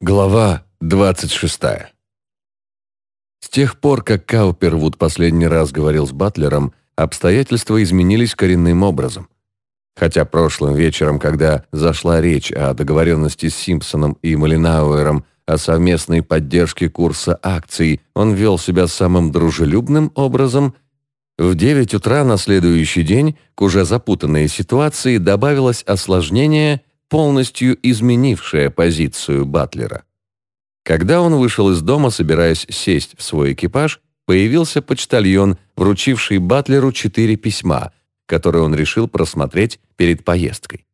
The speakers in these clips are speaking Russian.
Глава 26. С тех пор, как Каупервуд последний раз говорил с Батлером, обстоятельства изменились коренным образом. Хотя прошлым вечером, когда зашла речь о договоренности с Симпсоном и Малинауэром о совместной поддержке курса акций, он вел себя самым дружелюбным образом, в 9 утра на следующий день к уже запутанной ситуации добавилось осложнение – полностью изменившая позицию Батлера. Когда он вышел из дома, собираясь сесть в свой экипаж, появился почтальон, вручивший Батлеру четыре письма, которые он решил просмотреть перед поездкой.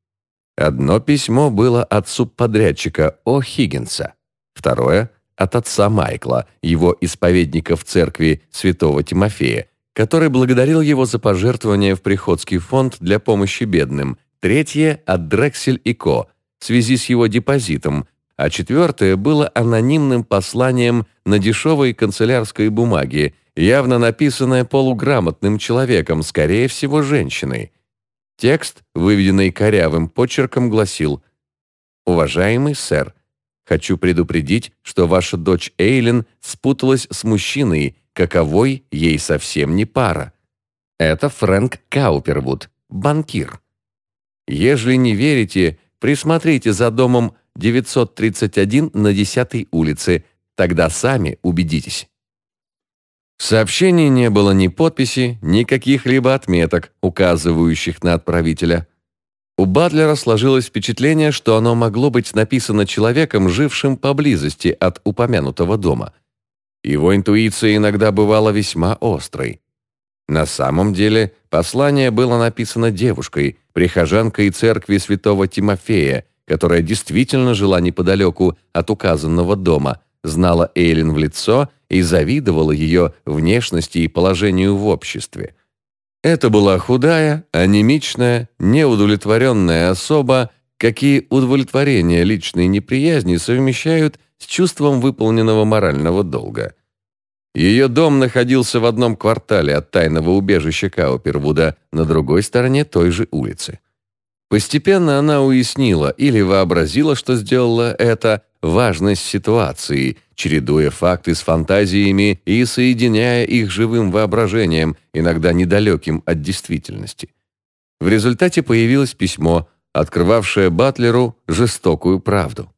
Одно письмо было от субподрядчика О. Хиггинса, второе — от отца Майкла, его исповедника в церкви святого Тимофея, который благодарил его за пожертвование в Приходский фонд для помощи бедным, третье – от Дрексель и Ко в связи с его депозитом, а четвертое было анонимным посланием на дешевой канцелярской бумаге, явно написанное полуграмотным человеком, скорее всего, женщиной. Текст, выведенный корявым почерком, гласил «Уважаемый сэр, хочу предупредить, что ваша дочь Эйлин спуталась с мужчиной, каковой ей совсем не пара. Это Фрэнк Каупервуд, банкир. Ежели не верите, присмотрите за домом 931 на 10 улице, тогда сами убедитесь. В сообщении не было ни подписи, ни каких-либо отметок, указывающих на отправителя. У Батлера сложилось впечатление, что оно могло быть написано человеком, жившим поблизости от упомянутого дома. Его интуиция иногда бывала весьма острой. На самом деле послание было написано девушкой, прихожанкой церкви святого Тимофея, которая действительно жила неподалеку от указанного дома, знала Эйлин в лицо и завидовала ее внешности и положению в обществе. Это была худая, анемичная, неудовлетворенная особа, какие удовлетворения личной неприязни совмещают с чувством выполненного морального долга – ее дом находился в одном квартале от тайного убежища Каупервуда на другой стороне той же улицы. Постепенно она уяснила или вообразила, что сделала это, важность ситуации, чередуя факты с фантазиями и соединяя их живым воображением, иногда недалеким от действительности. В результате появилось письмо, открывавшее Батлеру жестокую правду.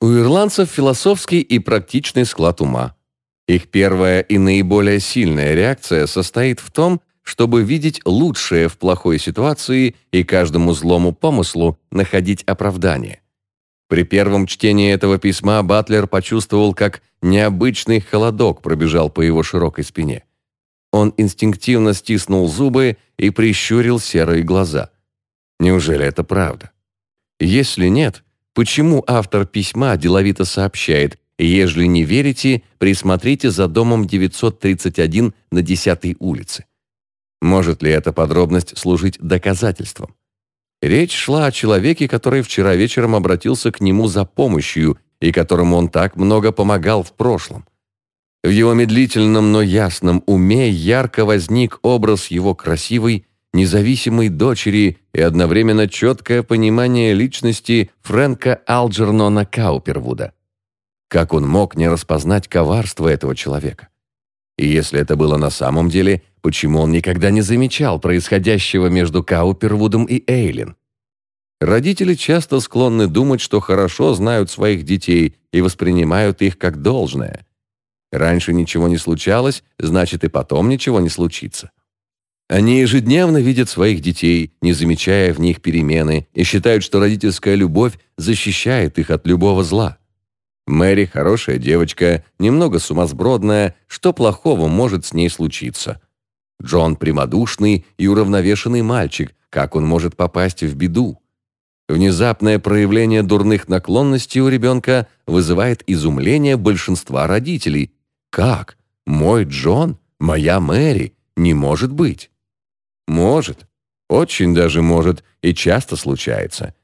У ирландцев философский и практичный склад ума. Их первая и наиболее сильная реакция состоит в том, чтобы видеть лучшее в плохой ситуации и каждому злому помыслу находить оправдание. При первом чтении этого письма Батлер почувствовал, как необычный холодок пробежал по его широкой спине. Он инстинктивно стиснул зубы и прищурил серые глаза. Неужели это правда? Если нет, почему автор письма деловито сообщает Ежели не верите, присмотрите за домом 931 на 10 улице. Может ли эта подробность служить доказательством? Речь шла о человеке, который вчера вечером обратился к нему за помощью и которому он так много помогал в прошлом. В его медлительном, но ясном уме ярко возник образ его красивой, независимой дочери и одновременно четкое понимание личности Фрэнка Алджернона Каупервуда. Как он мог не распознать коварство этого человека? И если это было на самом деле, почему он никогда не замечал происходящего между Каупервудом и Эйлин? Родители часто склонны думать, что хорошо знают своих детей и воспринимают их как должное. Раньше ничего не случалось, значит и потом ничего не случится. Они ежедневно видят своих детей, не замечая в них перемены, и считают, что родительская любовь защищает их от любого зла. Мэри хорошая девочка, немного сумасбродная, что плохого может с ней случиться? Джон прямодушный и уравновешенный мальчик, как он может попасть в беду? Внезапное проявление дурных наклонностей у ребенка вызывает изумление большинства родителей. Как? Мой Джон? Моя Мэри? Не может быть. Может. Очень даже может и часто случается.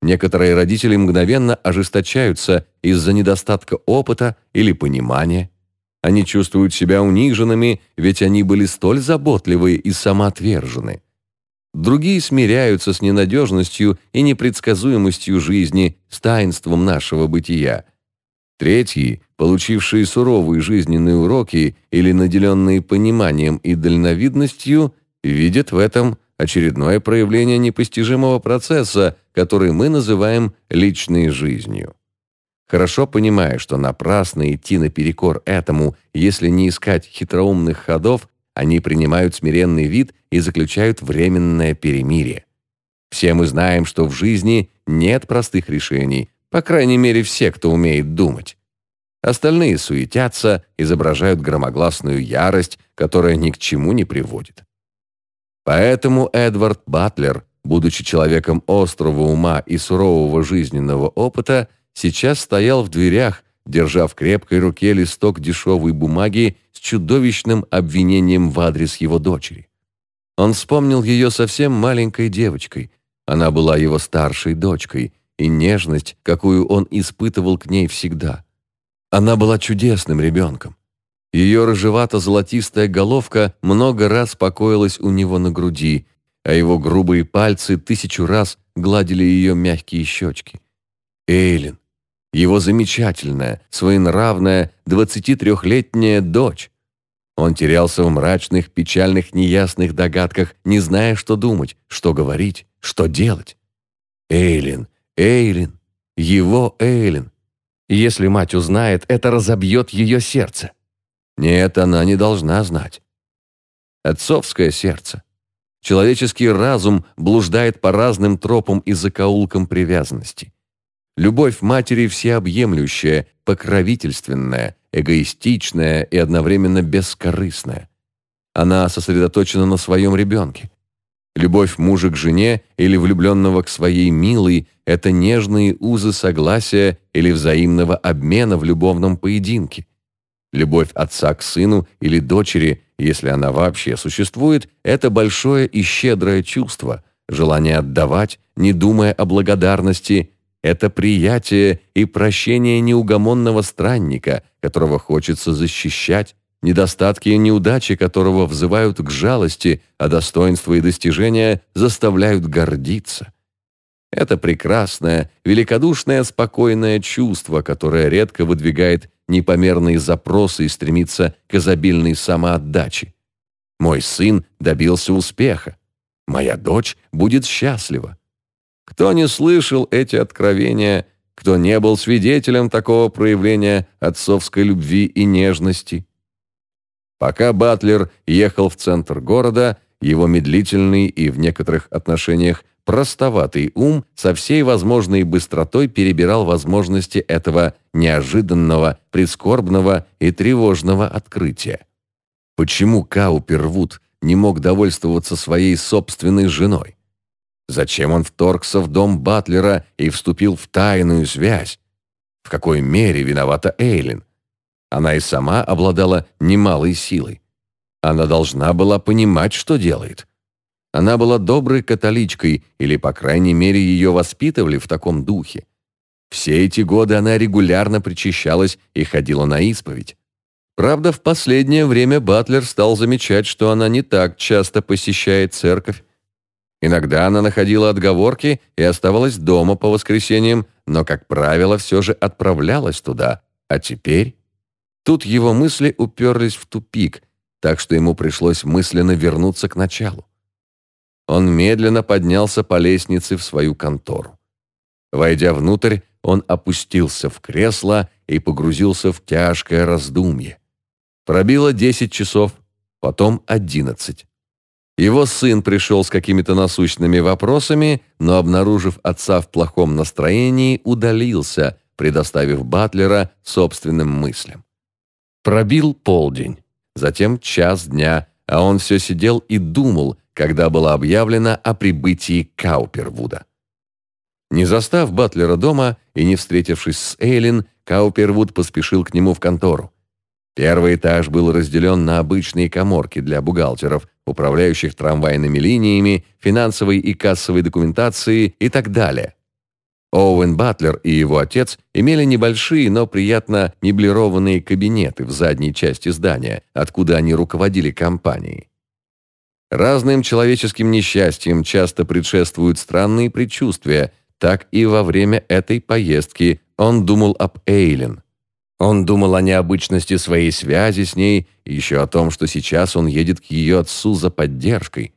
Некоторые родители мгновенно ожесточаются из-за недостатка опыта или понимания. Они чувствуют себя униженными, ведь они были столь заботливы и самоотвержены. Другие смиряются с ненадежностью и непредсказуемостью жизни, с таинством нашего бытия. Третьи, получившие суровые жизненные уроки или наделенные пониманием и дальновидностью, видят в этом очередное проявление непостижимого процесса, который мы называем личной жизнью. Хорошо понимая, что напрасно идти наперекор этому, если не искать хитроумных ходов, они принимают смиренный вид и заключают временное перемирие. Все мы знаем, что в жизни нет простых решений, по крайней мере, все, кто умеет думать. Остальные суетятся, изображают громогласную ярость, которая ни к чему не приводит. Поэтому Эдвард Батлер, будучи человеком острого ума и сурового жизненного опыта, сейчас стоял в дверях, держа в крепкой руке листок дешевой бумаги с чудовищным обвинением в адрес его дочери. Он вспомнил ее совсем маленькой девочкой. Она была его старшей дочкой, и нежность, какую он испытывал к ней всегда. Она была чудесным ребенком. Ее рыжевато-золотистая головка много раз покоилась у него на груди, а его грубые пальцы тысячу раз гладили ее мягкие щечки. Эйлин, его замечательная, своенравная 23-летняя дочь. Он терялся в мрачных, печальных, неясных догадках, не зная, что думать, что говорить, что делать. Эйлин, Эйлин, его Эйлин. Если мать узнает, это разобьет ее сердце. Нет, она не должна знать. Отцовское сердце. Человеческий разум блуждает по разным тропам и закоулкам привязанности. Любовь матери всеобъемлющая, покровительственная, эгоистичная и одновременно бескорыстная. Она сосредоточена на своем ребенке. Любовь мужа к жене или влюбленного к своей милой – это нежные узы согласия или взаимного обмена в любовном поединке. Любовь отца к сыну или дочери, если она вообще существует, это большое и щедрое чувство, желание отдавать, не думая о благодарности, это приятие и прощение неугомонного странника, которого хочется защищать, недостатки и неудачи которого взывают к жалости, а достоинства и достижения заставляют гордиться. Это прекрасное, великодушное, спокойное чувство, которое редко выдвигает непомерные запросы и стремится к изобильной самоотдаче. Мой сын добился успеха. Моя дочь будет счастлива. Кто не слышал эти откровения, кто не был свидетелем такого проявления отцовской любви и нежности? Пока Батлер ехал в центр города, его медлительный и в некоторых отношениях простоватый ум со всей возможной быстротой перебирал возможности этого неожиданного, прискорбного и тревожного открытия. Почему Каупервуд не мог довольствоваться своей собственной женой? Зачем он вторгся в дом Батлера и вступил в тайную связь? В какой мере виновата Эйлин? Она и сама обладала немалой силой. Она должна была понимать, что делает. Она была доброй католичкой, или, по крайней мере, ее воспитывали в таком духе. Все эти годы она регулярно причащалась и ходила на исповедь. Правда, в последнее время Батлер стал замечать, что она не так часто посещает церковь. Иногда она находила отговорки и оставалась дома по воскресеньям, но, как правило, все же отправлялась туда. А теперь... Тут его мысли уперлись в тупик, так что ему пришлось мысленно вернуться к началу. Он медленно поднялся по лестнице в свою контору. Войдя внутрь, он опустился в кресло и погрузился в тяжкое раздумье. Пробило десять часов, потом одиннадцать. Его сын пришел с какими-то насущными вопросами, но, обнаружив отца в плохом настроении, удалился, предоставив Батлера собственным мыслям. Пробил полдень, затем час дня, а он все сидел и думал, когда было объявлено о прибытии Каупервуда. Не застав Батлера дома и не встретившись с Эйлин, Каупервуд поспешил к нему в контору. Первый этаж был разделен на обычные коморки для бухгалтеров, управляющих трамвайными линиями, финансовой и кассовой документацией и так далее. Оуэн Батлер и его отец имели небольшие, но приятно меблированные кабинеты в задней части здания, откуда они руководили компанией. Разным человеческим несчастьям часто предшествуют странные предчувствия, так и во время этой поездки он думал об Эйлин. Он думал о необычности своей связи с ней, еще о том, что сейчас он едет к ее отцу за поддержкой.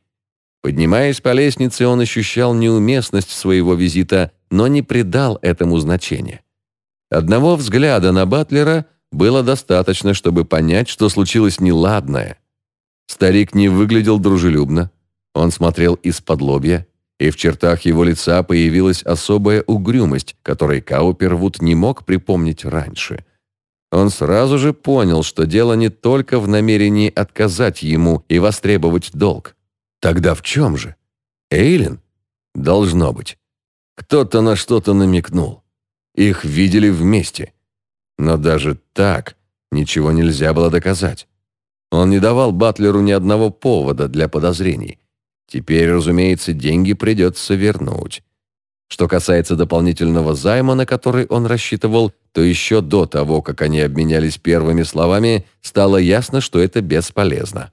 Поднимаясь по лестнице, он ощущал неуместность своего визита, но не придал этому значения. Одного взгляда на Батлера было достаточно, чтобы понять, что случилось неладное. Старик не выглядел дружелюбно. Он смотрел из-под лобья, и в чертах его лица появилась особая угрюмость, которой Каупервуд не мог припомнить раньше. Он сразу же понял, что дело не только в намерении отказать ему и востребовать долг. Тогда в чем же? Эйлин? Должно быть. Кто-то на что-то намекнул. Их видели вместе. Но даже так ничего нельзя было доказать. Он не давал Батлеру ни одного повода для подозрений. Теперь, разумеется, деньги придется вернуть. Что касается дополнительного займа, на который он рассчитывал, то еще до того, как они обменялись первыми словами, стало ясно, что это бесполезно.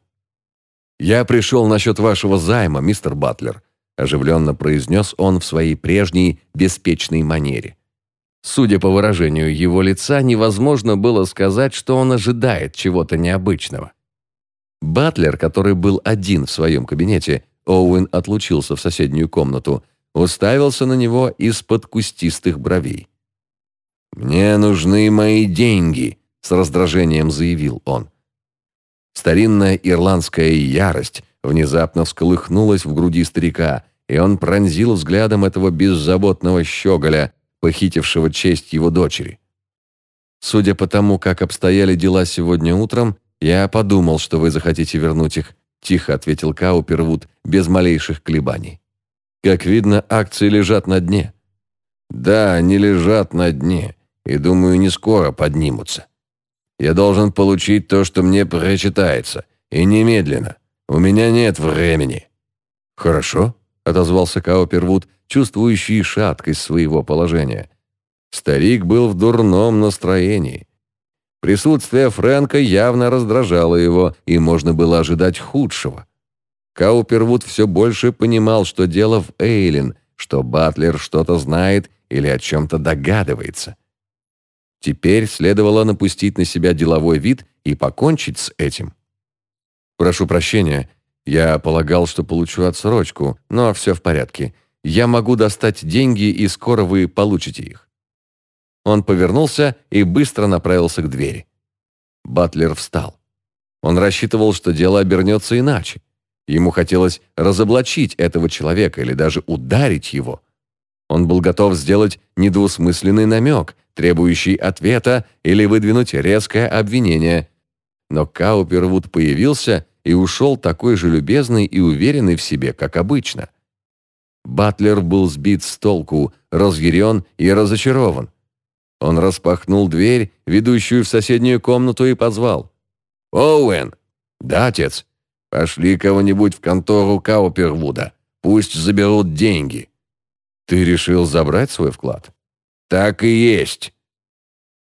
«Я пришел насчет вашего займа, мистер Батлер», оживленно произнес он в своей прежней беспечной манере. Судя по выражению его лица, невозможно было сказать, что он ожидает чего-то необычного. Батлер, который был один в своем кабинете, Оуэн отлучился в соседнюю комнату, уставился на него из-под кустистых бровей. «Мне нужны мои деньги», — с раздражением заявил он. Старинная ирландская ярость внезапно всколыхнулась в груди старика, и он пронзил взглядом этого беззаботного щеголя, похитившего честь его дочери. Судя по тому, как обстояли дела сегодня утром, я подумал, что вы захотите вернуть их, тихо ответил Каупервуд без малейших колебаний. Как видно, акции лежат на дне. Да, они лежат на дне, и думаю, не скоро поднимутся. Я должен получить то, что мне причитается, и немедленно. У меня нет времени. Хорошо, отозвался Каупервуд чувствующий шаткость своего положения. Старик был в дурном настроении. Присутствие Фрэнка явно раздражало его, и можно было ожидать худшего. Каупервуд все больше понимал, что дело в Эйлин, что Батлер что-то знает или о чем-то догадывается. Теперь следовало напустить на себя деловой вид и покончить с этим. «Прошу прощения, я полагал, что получу отсрочку, но все в порядке. Я могу достать деньги, и скоро вы получите их». Он повернулся и быстро направился к двери. Батлер встал. Он рассчитывал, что дело обернется иначе. Ему хотелось разоблачить этого человека или даже ударить его. Он был готов сделать недвусмысленный намек, требующий ответа или выдвинуть резкое обвинение. Но Каупервуд появился и ушел такой же любезный и уверенный в себе, как обычно – Батлер был сбит с толку, разъярен и разочарован. Он распахнул дверь, ведущую в соседнюю комнату, и позвал. «Оуэн!» «Да, отец. Пошли кого-нибудь в контору Каупервуда. Пусть заберут деньги». «Ты решил забрать свой вклад?» «Так и есть».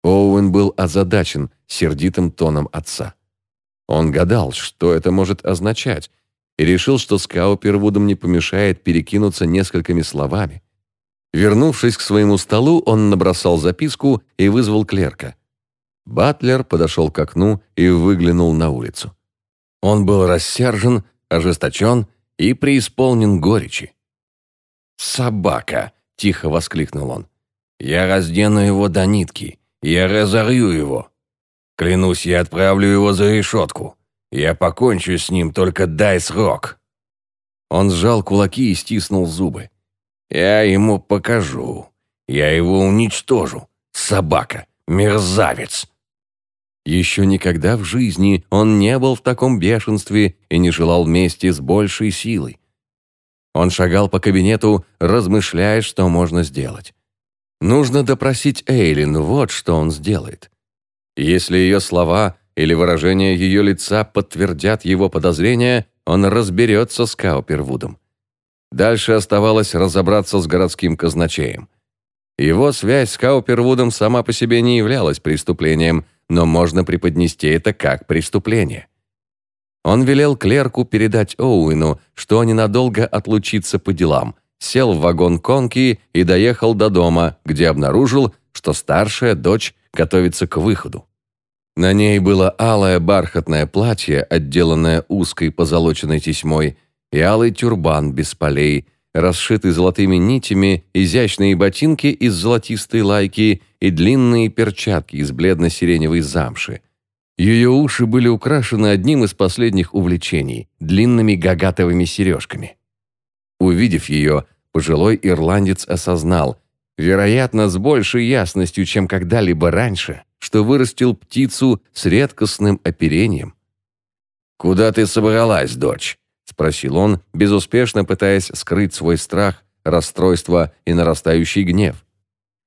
Оуэн был озадачен сердитым тоном отца. Он гадал, что это может означать, и решил, что с Каупервудом не помешает перекинуться несколькими словами. Вернувшись к своему столу, он набросал записку и вызвал клерка. Батлер подошел к окну и выглянул на улицу. Он был рассержен, ожесточен и преисполнен горечи. «Собака!» — тихо воскликнул он. «Я раздену его до нитки, я разорю его. Клянусь, я отправлю его за решетку. Я покончу с ним, только дай срок». Он сжал кулаки и стиснул зубы. «Я ему покажу. Я его уничтожу. Собака, мерзавец». Еще никогда в жизни он не был в таком бешенстве и не желал мести с большей силой. Он шагал по кабинету, размышляя, что можно сделать. Нужно допросить Эйлин, вот что он сделает. Если ее слова или выражение ее лица подтвердят его подозрения, он разберется с Каупервудом. Дальше оставалось разобраться с городским казначеем. Его связь с Каупервудом сама по себе не являлась преступлением, но можно преподнести это как преступление. Он велел клерку передать Оуэну, что ненадолго отлучиться по делам, сел в вагон конки и доехал до дома, где обнаружил, что старшая дочь готовится к выходу. На ней было алое бархатное платье, отделанное узкой позолоченной тесьмой, и алый тюрбан без полей, расшитый золотыми нитями, изящные ботинки из золотистой лайки и длинные перчатки из бледно-сиреневой замши. Ее уши были украшены одним из последних увлечений – длинными гагатовыми сережками. Увидев ее, пожилой ирландец осознал, вероятно, с большей ясностью, чем когда-либо раньше, что вырастил птицу с редкостным оперением. «Куда ты собралась, дочь?» – спросил он, безуспешно пытаясь скрыть свой страх, расстройство и нарастающий гнев.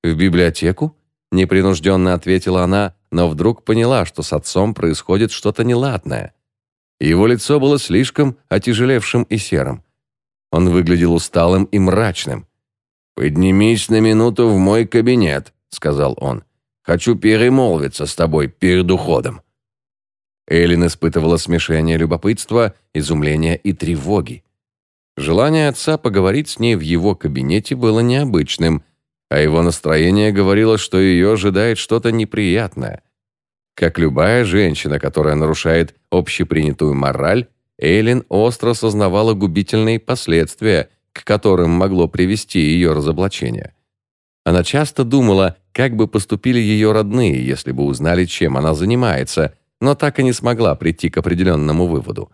«В библиотеку?» – непринужденно ответила она, но вдруг поняла, что с отцом происходит что-то неладное. Его лицо было слишком отяжелевшим и серым. Он выглядел усталым и мрачным. «Поднимись на минуту в мой кабинет», — сказал он. «Хочу перемолвиться с тобой перед уходом». Эллен испытывала смешение любопытства, изумления и тревоги. Желание отца поговорить с ней в его кабинете было необычным, а его настроение говорило, что ее ожидает что-то неприятное. Как любая женщина, которая нарушает общепринятую мораль, Эйлин остро сознавала губительные последствия, к которым могло привести ее разоблачение. Она часто думала, как бы поступили ее родные, если бы узнали, чем она занимается, но так и не смогла прийти к определенному выводу.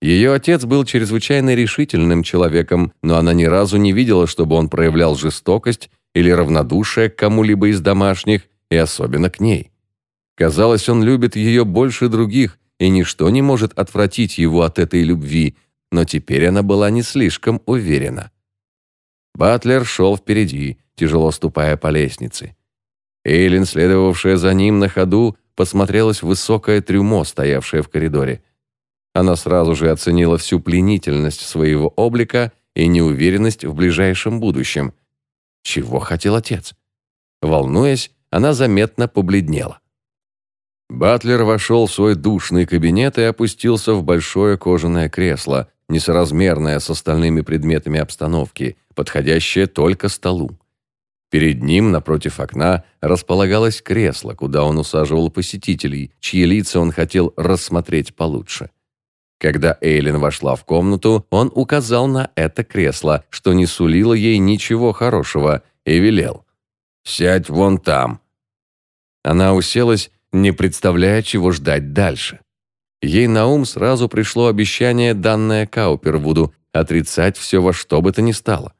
Ее отец был чрезвычайно решительным человеком, но она ни разу не видела, чтобы он проявлял жестокость или равнодушие к кому-либо из домашних, и особенно к ней. Казалось, он любит ее больше других, и ничто не может отвратить его от этой любви, но теперь она была не слишком уверена. Батлер шел впереди, тяжело ступая по лестнице. Эйлин, следовавшая за ним на ходу, посмотрелась высокое трюмо, стоявшее в коридоре. Она сразу же оценила всю пленительность своего облика и неуверенность в ближайшем будущем – чего хотел отец? Волнуясь, она заметно побледнела. Батлер вошел в свой душный кабинет и опустился в большое кожаное кресло, несоразмерное с остальными предметами обстановки, подходящее только столу. Перед ним, напротив окна, располагалось кресло, куда он усаживал посетителей, чьи лица он хотел рассмотреть получше. Когда Эйлин вошла в комнату, он указал на это кресло, что не сулило ей ничего хорошего, и велел. «Сядь вон там». Она уселась, не представляя, чего ждать дальше. Ей на ум сразу пришло обещание, данное Каупервуду, отрицать все во что бы то ни стало.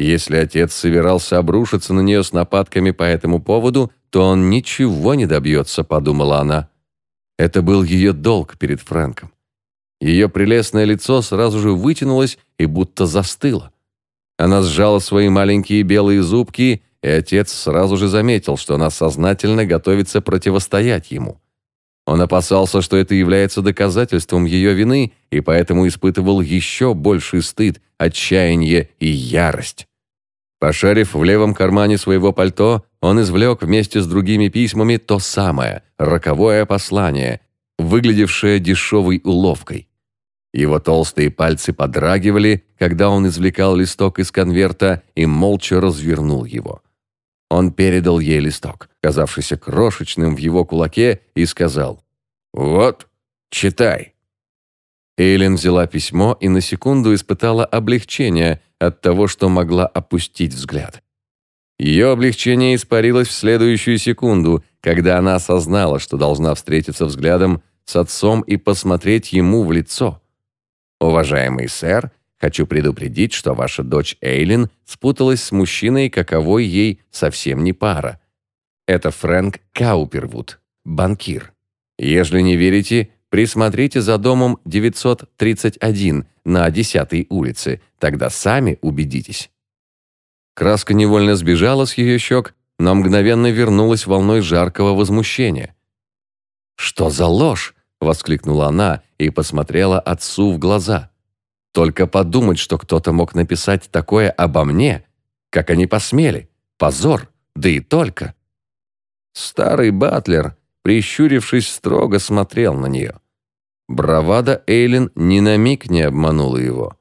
Если отец собирался обрушиться на нее с нападками по этому поводу, то он ничего не добьется, подумала она. Это был ее долг перед Фрэнком. Ее прелестное лицо сразу же вытянулось и будто застыло. Она сжала свои маленькие белые зубки, и отец сразу же заметил, что она сознательно готовится противостоять ему. Он опасался, что это является доказательством ее вины, и поэтому испытывал еще больший стыд, отчаяние и ярость. Пошарив в левом кармане своего пальто, он извлек вместе с другими письмами то самое, роковое послание, выглядевшее дешевой уловкой. Его толстые пальцы подрагивали, когда он извлекал листок из конверта и молча развернул его. Он передал ей листок, казавшийся крошечным в его кулаке, и сказал «Вот, читай». Эйлин взяла письмо и на секунду испытала облегчение от того, что могла опустить взгляд. Ее облегчение испарилось в следующую секунду, когда она осознала, что должна встретиться взглядом с отцом и посмотреть ему в лицо. «Уважаемый сэр, хочу предупредить, что ваша дочь Эйлин спуталась с мужчиной, каковой ей совсем не пара. Это Фрэнк Каупервуд, банкир. Если не верите, присмотрите за домом 931 на 10-й улице, тогда сами убедитесь». Краска невольно сбежала с ее щек, но мгновенно вернулась волной жаркого возмущения. «Что за ложь?» — воскликнула она и посмотрела отцу в глаза. «Только подумать, что кто-то мог написать такое обо мне, как они посмели. Позор, да и только». Старый батлер, прищурившись, строго смотрел на нее. Бравада Эйлин ни на миг не обманула его.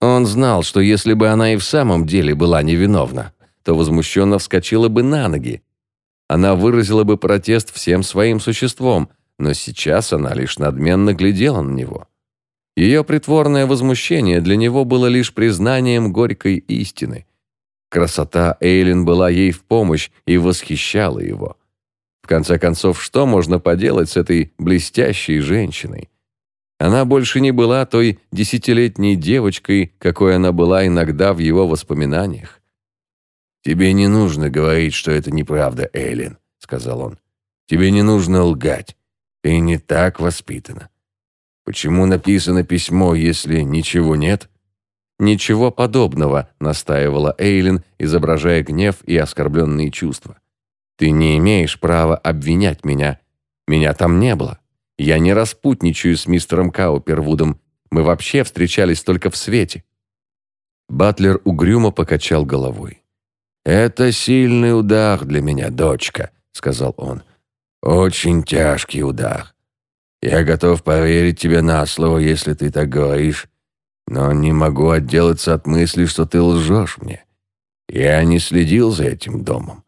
Он знал, что если бы она и в самом деле была невиновна, то возмущенно вскочила бы на ноги. Она выразила бы протест всем своим существом, но сейчас она лишь надменно глядела на него. Ее притворное возмущение для него было лишь признанием горькой истины. Красота Эйлин была ей в помощь и восхищала его. В конце концов, что можно поделать с этой блестящей женщиной? Она больше не была той десятилетней девочкой, какой она была иногда в его воспоминаниях. «Тебе не нужно говорить, что это неправда, Эйлин», — сказал он. «Тебе не нужно лгать. Ты не так воспитана. Почему написано письмо, если ничего нет?» «Ничего подобного», — настаивала Эйлин, изображая гнев и оскорбленные чувства. «Ты не имеешь права обвинять меня. Меня там не было». Я не распутничаю с мистером Каупервудом. Мы вообще встречались только в свете». Батлер угрюмо покачал головой. «Это сильный удар для меня, дочка», — сказал он. «Очень тяжкий удар. Я готов поверить тебе на слово, если ты так говоришь, но не могу отделаться от мысли, что ты лжешь мне. Я не следил за этим домом.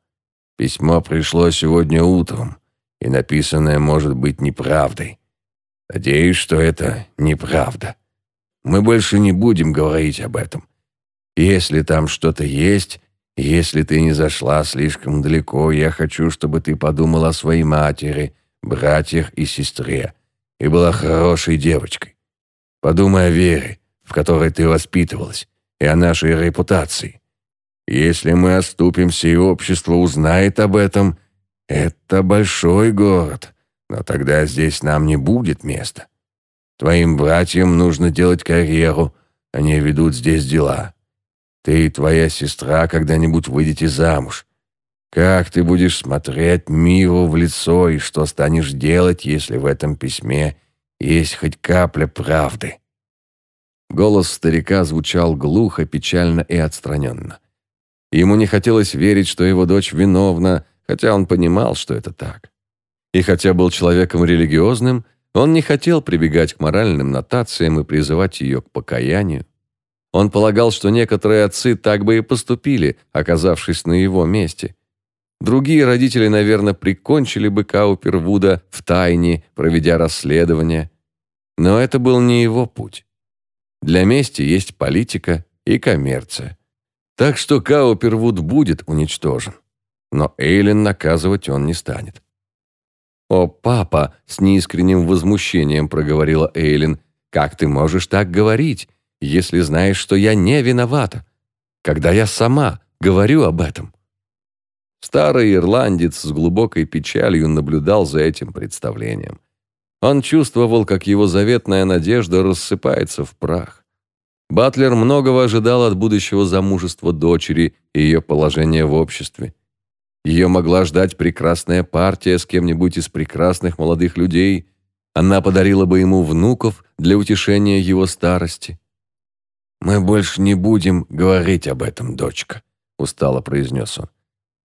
Письмо пришло сегодня утром и написанное может быть неправдой. Надеюсь, что это неправда. Мы больше не будем говорить об этом. Если там что-то есть, если ты не зашла слишком далеко, я хочу, чтобы ты подумала о своей матери, братьях и сестре и была хорошей девочкой. Подумай о вере, в которой ты воспитывалась, и о нашей репутации. Если мы оступимся и общество узнает об этом – это большой город, но тогда здесь нам не будет места. Твоим братьям нужно делать карьеру, они ведут здесь дела. Ты и твоя сестра когда-нибудь выйдете замуж. Как ты будешь смотреть миру в лицо и что станешь делать, если в этом письме есть хоть капля правды?» Голос старика звучал глухо, печально и отстраненно. Ему не хотелось верить, что его дочь виновна, хотя он понимал, что это так. И хотя был человеком религиозным, он не хотел прибегать к моральным нотациям и призывать ее к покаянию. Он полагал, что некоторые отцы так бы и поступили, оказавшись на его месте. Другие родители, наверное, прикончили бы Каупервуда в тайне, проведя расследование. Но это был не его путь. Для мести есть политика и коммерция. Так что Каупервуд будет уничтожен но Эйлин наказывать он не станет. «О, папа!» — с неискренним возмущением проговорила Эйлин. «Как ты можешь так говорить, если знаешь, что я не виновата, когда я сама говорю об этом?» Старый ирландец с глубокой печалью наблюдал за этим представлением. Он чувствовал, как его заветная надежда рассыпается в прах. Батлер многого ожидал от будущего замужества дочери и ее положения в обществе. Ее могла ждать прекрасная партия с кем-нибудь из прекрасных молодых людей. Она подарила бы ему внуков для утешения его старости. «Мы больше не будем говорить об этом, дочка», — устало произнес он.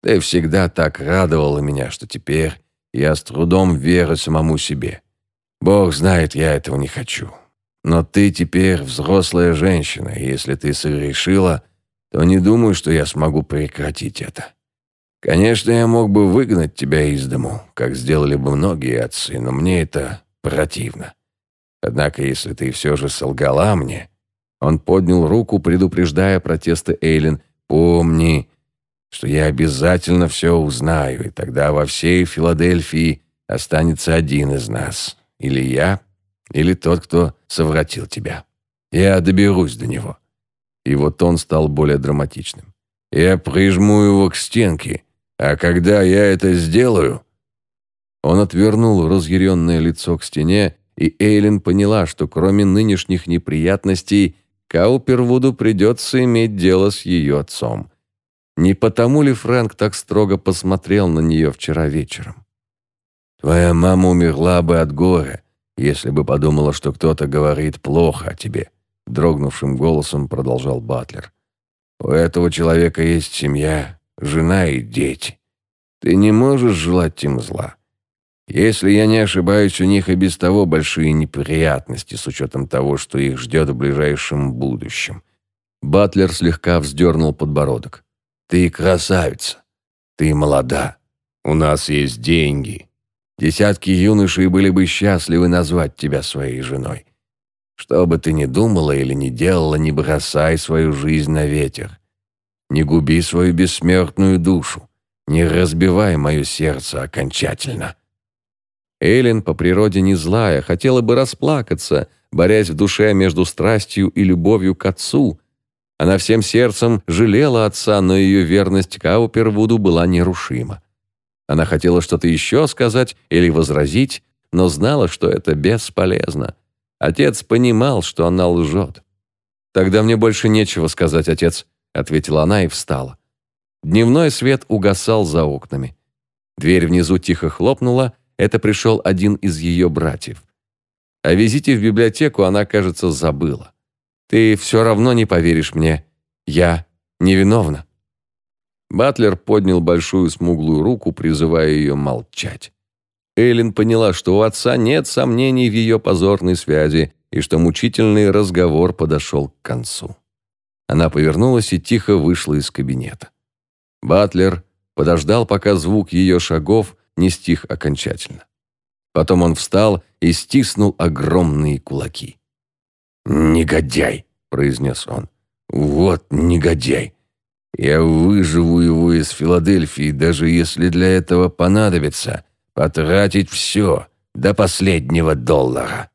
«Ты всегда так радовала меня, что теперь я с трудом верю самому себе. Бог знает, я этого не хочу. Но ты теперь взрослая женщина, и если ты согрешила, то не думаю, что я смогу прекратить это. Конечно, я мог бы выгнать тебя из дому, как сделали бы многие отцы, но мне это противно. Однако, если ты все же солгала мне...» Он поднял руку, предупреждая протесты Эйлин. «Помни, что я обязательно все узнаю, и тогда во всей Филадельфии останется один из нас. Или я, или тот, кто совратил тебя. Я доберусь до него». И вот он стал более драматичным. «Я прижму его к стенке» А когда я это сделаю...» Он отвернул разъяренное лицо к стене, и Эйлин поняла, что кроме нынешних неприятностей Каупервуду придется иметь дело с ее отцом. Не потому ли Фрэнк так строго посмотрел на нее вчера вечером? «Твоя мама умерла бы от горя, если бы подумала, что кто-то говорит плохо о тебе», дрогнувшим голосом продолжал Батлер. «У этого человека есть семья, жена и дети. Ты не можешь желать им зла. Если я не ошибаюсь, у них и без того большие неприятности с учетом того, что их ждет в ближайшем будущем. Батлер слегка вздернул подбородок. Ты красавица. Ты молода. У нас есть деньги. Десятки юношей были бы счастливы назвать тебя своей женой. Что бы ты ни думала или ни делала, не бросай свою жизнь на ветер. Не губи свою бессмертную душу. Не разбивай мое сердце окончательно. Эйлин по природе не злая, хотела бы расплакаться, борясь в душе между страстью и любовью к отцу. Она всем сердцем жалела отца, но ее верность Каупервуду была нерушима. Она хотела что-то еще сказать или возразить, но знала, что это бесполезно. Отец понимал, что она лжет. «Тогда мне больше нечего сказать, отец», — ответила она и встала. Дневной свет угасал за окнами. Дверь внизу тихо хлопнула, это пришел один из ее братьев. О визите в библиотеку она, кажется, забыла. «Ты все равно не поверишь мне. Я невиновна». Батлер поднял большую смуглую руку, призывая ее молчать. Эйлин поняла, что у отца нет сомнений в ее позорной связи и что мучительный разговор подошел к концу. Она повернулась и тихо вышла из кабинета. Батлер подождал, пока звук ее шагов не стих окончательно. Потом он встал и стиснул огромные кулаки. «Негодяй!» – произнес он. «Вот негодяй! Я выживу его из Филадельфии, даже если для этого понадобится потратить все до последнего доллара».